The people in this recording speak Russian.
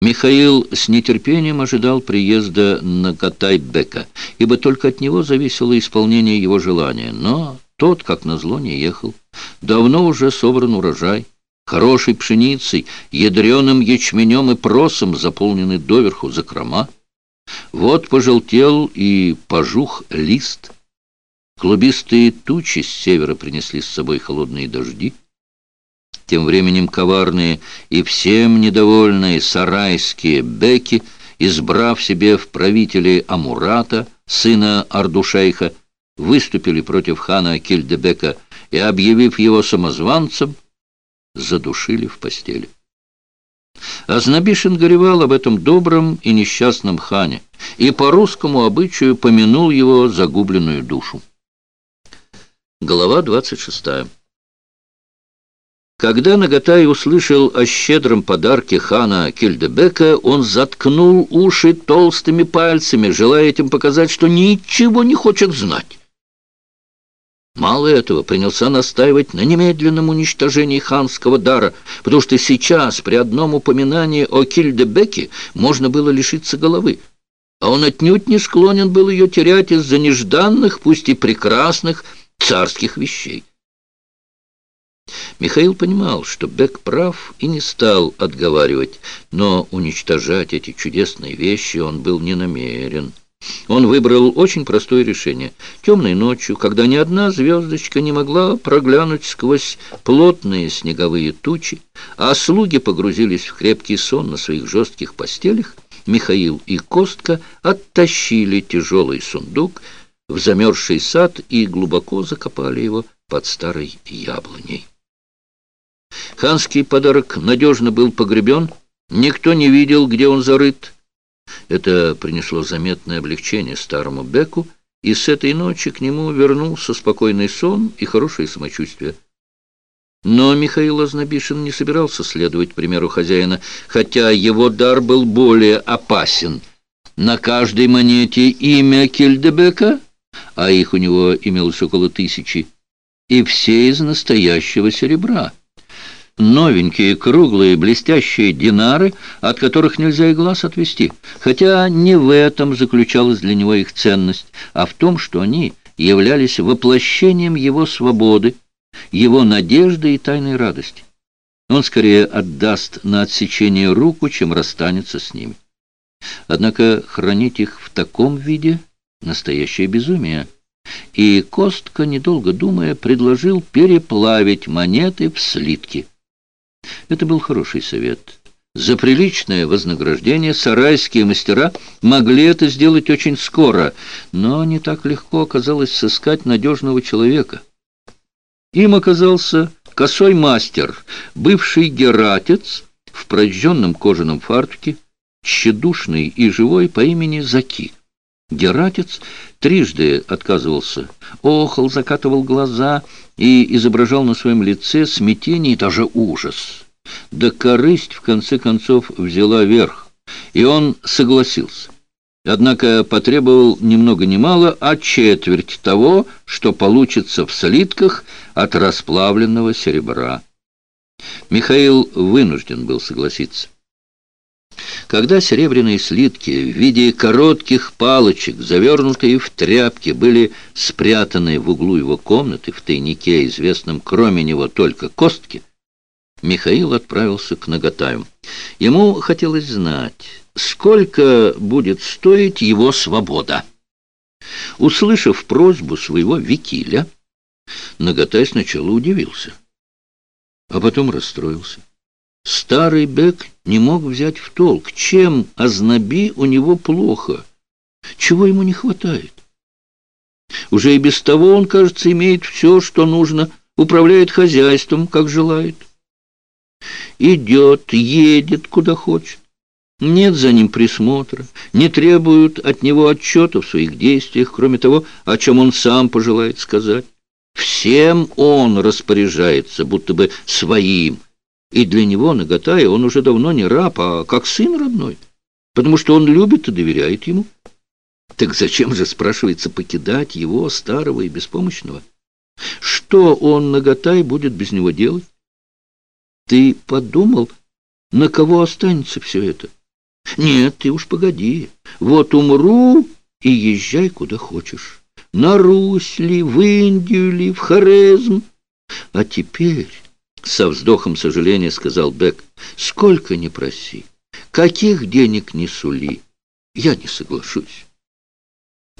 Михаил с нетерпением ожидал приезда на Катай-Бека, ибо только от него зависело исполнение его желания. Но тот, как назло, не ехал. Давно уже собран урожай. Хорошей пшеницей, ядреным ячменем и просом заполнены доверху закрома. Вот пожелтел и пожух лист. Клубистые тучи с севера принесли с собой холодные дожди. Тем временем коварные и всем недовольные сарайские беки, избрав себе в правители Амурата, сына Ардушейха, выступили против хана Кильдебека и, объявив его самозванцем, задушили в постели. Азнабишин горевал об этом добром и несчастном хане и по русскому обычаю помянул его загубленную душу. Глава двадцать шестая. Когда Нагатай услышал о щедром подарке хана Кильдебека, он заткнул уши толстыми пальцами, желая этим показать, что ничего не хочет знать. Мало этого, принялся настаивать на немедленном уничтожении ханского дара, потому что сейчас при одном упоминании о Кильдебеке можно было лишиться головы, а он отнюдь не склонен был ее терять из-за нежданных, пусть и прекрасных, царских вещей. Михаил понимал, что Бек прав и не стал отговаривать, но уничтожать эти чудесные вещи он был не намерен. Он выбрал очень простое решение. Темной ночью, когда ни одна звездочка не могла проглянуть сквозь плотные снеговые тучи, а слуги погрузились в крепкий сон на своих жестких постелях, Михаил и Костка оттащили тяжелый сундук в замерзший сад и глубоко закопали его под старой яблоней. Ханский подарок надежно был погребен, никто не видел, где он зарыт. Это принесло заметное облегчение старому Беку, и с этой ночи к нему вернулся спокойный сон и хорошее самочувствие. Но Михаил Азнабишин не собирался следовать примеру хозяина, хотя его дар был более опасен. На каждой монете имя Кельдебека, а их у него имелось около тысячи, и все из настоящего серебра новенькие, круглые, блестящие динары, от которых нельзя и глаз отвести. Хотя не в этом заключалась для него их ценность, а в том, что они являлись воплощением его свободы, его надежды и тайной радости. Он скорее отдаст на отсечение руку, чем расстанется с ними. Однако хранить их в таком виде — настоящее безумие. И Костка, недолго думая, предложил переплавить монеты в слитки. Это был хороший совет. За приличное вознаграждение сарайские мастера могли это сделать очень скоро, но не так легко оказалось сыскать надежного человека. Им оказался косой мастер, бывший гератец в прожженном кожаном фартуке, тщедушный и живой по имени Заки. Гератец трижды отказывался, охал, закатывал глаза и изображал на своем лице смятение и даже ужас. Да корысть, в конце концов, взяла верх, и он согласился. Однако потребовал ни много ни мало, а четверть того, что получится в слитках от расплавленного серебра. Михаил вынужден был согласиться. Когда серебряные слитки в виде коротких палочек, завернутые в тряпки, были спрятаны в углу его комнаты, в тайнике, известном кроме него только костки, Михаил отправился к Нагатаю. Ему хотелось знать, сколько будет стоить его свобода. Услышав просьбу своего Викиля, Нагатай сначала удивился, а потом расстроился. Старый Бек не мог взять в толк, чем ознаби у него плохо, чего ему не хватает. Уже и без того он, кажется, имеет все, что нужно, управляет хозяйством, как желает. Идет, едет, куда хочет. Нет за ним присмотра, не требуют от него отчета в своих действиях, кроме того, о чем он сам пожелает сказать. Всем он распоряжается, будто бы своим, и для него, Нагатая, он уже давно не раб, а как сын родной, потому что он любит и доверяет ему. Так зачем же, спрашивается, покидать его, старого и беспомощного? Что он, Нагатай, будет без него делать? Ты подумал, на кого останется все это? Нет, ты уж погоди. Вот умру и езжай куда хочешь. На Русь ли, в Индию ли, в Хорезм. А теперь, со вздохом сожаления сказал Бек, сколько не проси, каких денег не сули, я не соглашусь.